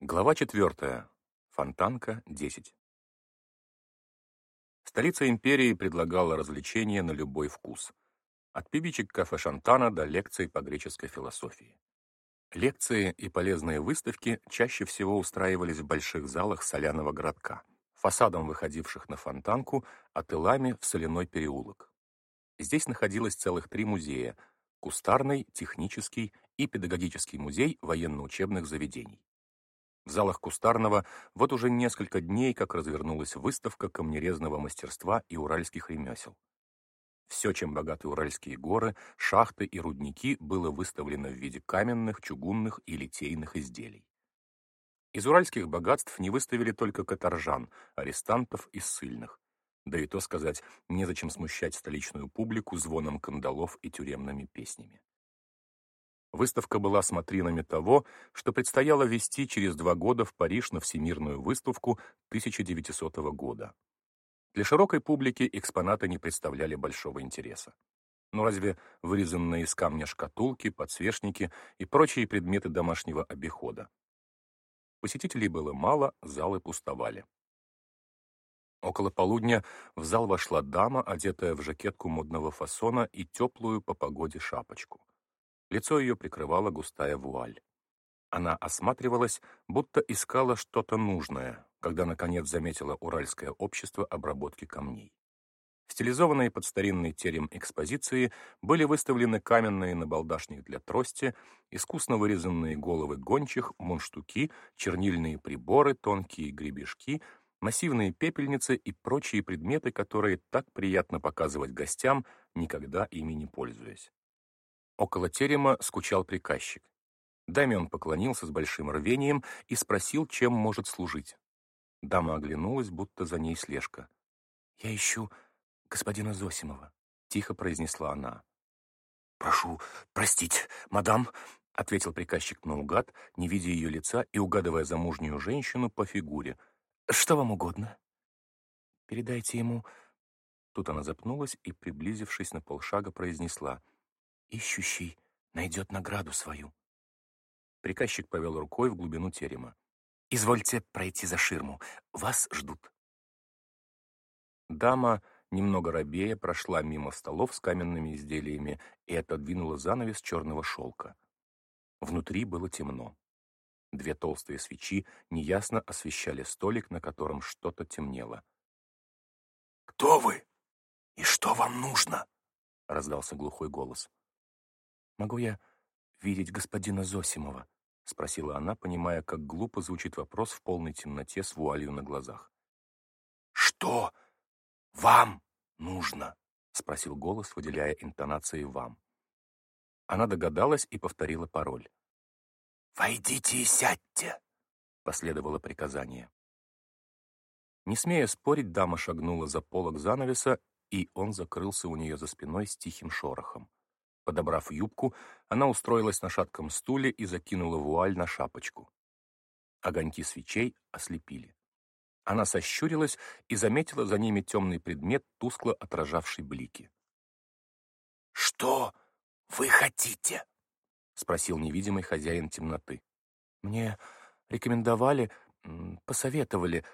Глава 4. Фонтанка, 10. Столица империи предлагала развлечения на любой вкус. От певичек кафе Шантана до лекций по греческой философии. Лекции и полезные выставки чаще всего устраивались в больших залах соляного городка, фасадом выходивших на фонтанку, а тылами в соляной переулок. Здесь находилось целых три музея — кустарный, технический и педагогический музей военно-учебных заведений. В залах Кустарного вот уже несколько дней, как развернулась выставка камнерезного мастерства и уральских ремесел. Все, чем богаты уральские горы, шахты и рудники, было выставлено в виде каменных, чугунных и литейных изделий. Из уральских богатств не выставили только каторжан, арестантов и ссыльных. Да и то сказать, незачем смущать столичную публику звоном кандалов и тюремными песнями. Выставка была смотринами того, что предстояло вести через два года в Париж на Всемирную выставку 1900 года. Для широкой публики экспонаты не представляли большого интереса. Но разве вырезанные из камня шкатулки, подсвечники и прочие предметы домашнего обихода? Посетителей было мало, залы пустовали. Около полудня в зал вошла дама, одетая в жакетку модного фасона и теплую по погоде шапочку. Лицо ее прикрывала густая вуаль. Она осматривалась, будто искала что-то нужное, когда, наконец, заметила Уральское общество обработки камней. Стилизованные под старинный терем экспозиции были выставлены каменные набалдашник для трости, искусно вырезанные головы гончих, мунштуки, чернильные приборы, тонкие гребешки, массивные пепельницы и прочие предметы, которые так приятно показывать гостям, никогда ими не пользуясь. Около терема скучал приказчик. Даме он поклонился с большим рвением и спросил, чем может служить. Дама оглянулась, будто за ней слежка. «Я ищу господина Зосимова», — тихо произнесла она. «Прошу простить, мадам», — ответил приказчик наугад, не видя ее лица и угадывая замужнюю женщину по фигуре. «Что вам угодно?» «Передайте ему...» Тут она запнулась и, приблизившись на полшага, произнесла — Ищущий найдет награду свою. Приказчик повел рукой в глубину терема. «Извольте пройти за ширму. Вас ждут». Дама, немного робея, прошла мимо столов с каменными изделиями и отодвинула занавес черного шелка. Внутри было темно. Две толстые свечи неясно освещали столик, на котором что-то темнело. «Кто вы? И что вам нужно?» — раздался глухой голос. «Могу я видеть господина Зосимова?» — спросила она, понимая, как глупо звучит вопрос в полной темноте с вуалью на глазах. «Что вам нужно?» — спросил голос, выделяя интонации «вам». Она догадалась и повторила пароль. «Войдите и сядьте!» — последовало приказание. Не смея спорить, дама шагнула за полок занавеса, и он закрылся у нее за спиной с тихим шорохом. Подобрав юбку, она устроилась на шатком стуле и закинула вуаль на шапочку. Огоньки свечей ослепили. Она сощурилась и заметила за ними темный предмет, тускло отражавший блики. «Что вы хотите?» — спросил невидимый хозяин темноты. «Мне рекомендовали, посоветовали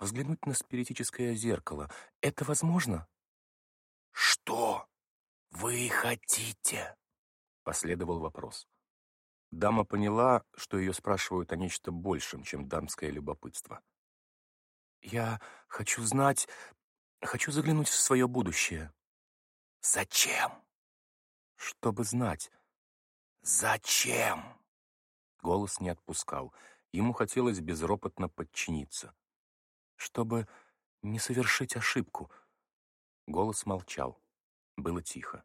взглянуть на спиритическое зеркало. Это возможно?» «Что «Вы хотите?» — последовал вопрос. Дама поняла, что ее спрашивают о нечто большем, чем дамское любопытство. «Я хочу знать, хочу заглянуть в свое будущее». «Зачем?» «Чтобы знать». «Зачем?» Голос не отпускал. Ему хотелось безропотно подчиниться. «Чтобы не совершить ошибку». Голос молчал. Было тихо.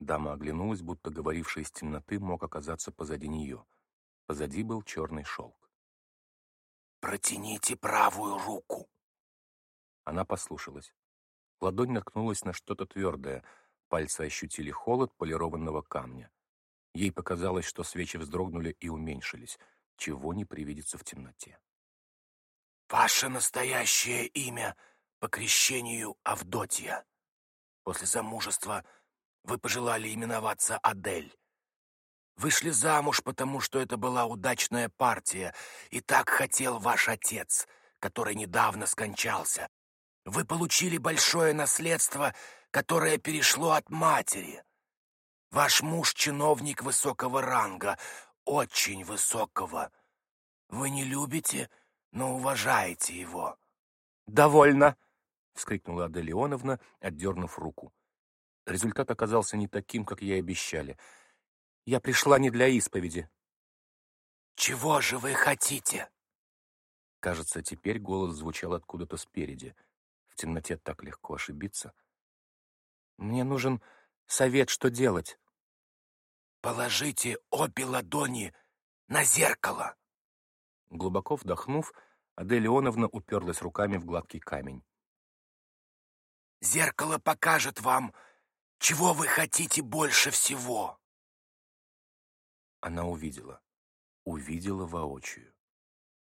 Дама оглянулась, будто говоривший из темноты мог оказаться позади нее. Позади был черный шелк. «Протяните правую руку!» Она послушалась. Ладонь наткнулась на что-то твердое. Пальцы ощутили холод полированного камня. Ей показалось, что свечи вздрогнули и уменьшились, чего не привидится в темноте. «Ваше настоящее имя по крещению Авдотья!» После замужества вы пожелали именоваться Адель. Вышли замуж, потому что это была удачная партия, и так хотел ваш отец, который недавно скончался. Вы получили большое наследство, которое перешло от матери. Ваш муж — чиновник высокого ранга, очень высокого. Вы не любите, но уважаете его». «Довольно!» — вскрикнула Адель Ионовна, отдернув руку. Результат оказался не таким, как ей обещали — я пришла не для исповеди. «Чего же вы хотите?» Кажется, теперь голос звучал откуда-то спереди. В темноте так легко ошибиться. «Мне нужен совет, что делать». «Положите обе ладони на зеркало!» Глубоко вдохнув, Адель Ионовна уперлась руками в гладкий камень. «Зеркало покажет вам, чего вы хотите больше всего!» Она увидела. Увидела воочию.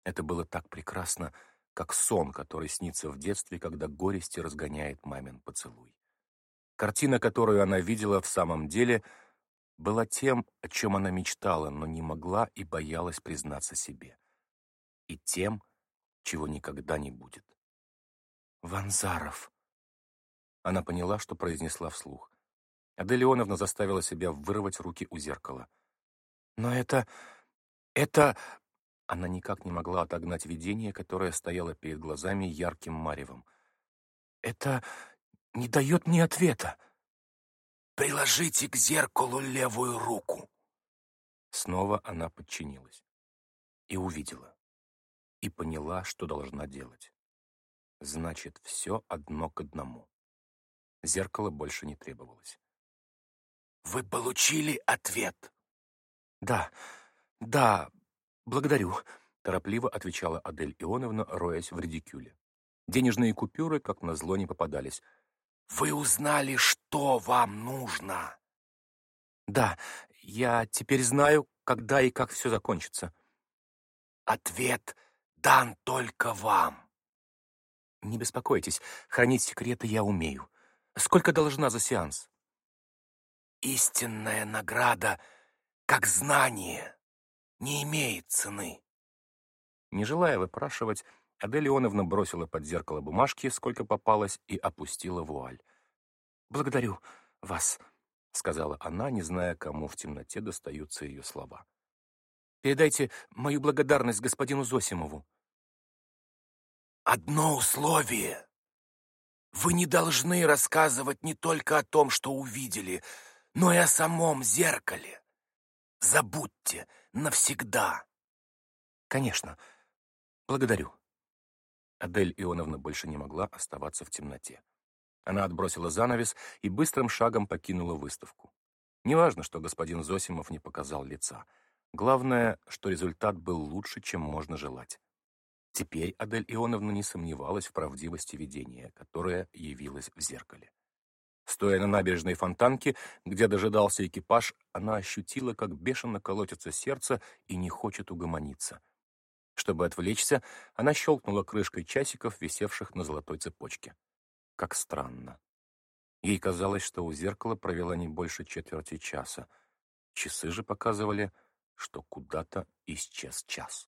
Это было так прекрасно, как сон, который снится в детстве, когда горести разгоняет мамин поцелуй. Картина, которую она видела в самом деле, была тем, о чем она мечтала, но не могла и боялась признаться себе. И тем, чего никогда не будет. «Ванзаров!» Она поняла, что произнесла вслух. Адель Ионовна заставила себя вырвать руки у зеркала. Но это... это... Она никак не могла отогнать видение, которое стояло перед глазами ярким маревом. «Это не дает мне ответа». «Приложите к зеркалу левую руку». Снова она подчинилась. И увидела. И поняла, что должна делать. Значит, все одно к одному. Зеркало больше не требовалось. «Вы получили ответ», «Да, да, благодарю», — торопливо отвечала Адель Ионовна, роясь в редикюле. Денежные купюры, как назло, не попадались. «Вы узнали, что вам нужно?» «Да, я теперь знаю, когда и как все закончится». «Ответ дан только вам». «Не беспокойтесь, хранить секреты я умею. Сколько должна за сеанс?» «Истинная награда — как знание, не имеет цены. Не желая выпрашивать, Адель Ионовна бросила под зеркало бумажки, сколько попалось, и опустила вуаль. «Благодарю вас», — сказала она, не зная, кому в темноте достаются ее слова. «Передайте мою благодарность господину Зосимову». «Одно условие. Вы не должны рассказывать не только о том, что увидели, но и о самом зеркале. Забудьте навсегда. Конечно. Благодарю. Адель Ионовна больше не могла оставаться в темноте. Она отбросила занавес и быстрым шагом покинула выставку. Неважно, что господин Зосимов не показал лица. Главное, что результат был лучше, чем можно желать. Теперь Адель Ионовна не сомневалась в правдивости видения, которое явилось в зеркале. Стоя на набережной Фонтанки, где дожидался экипаж, она ощутила, как бешено колотится сердце и не хочет угомониться. Чтобы отвлечься, она щелкнула крышкой часиков, висевших на золотой цепочке. Как странно. Ей казалось, что у зеркала провела не больше четверти часа. Часы же показывали, что куда-то исчез час.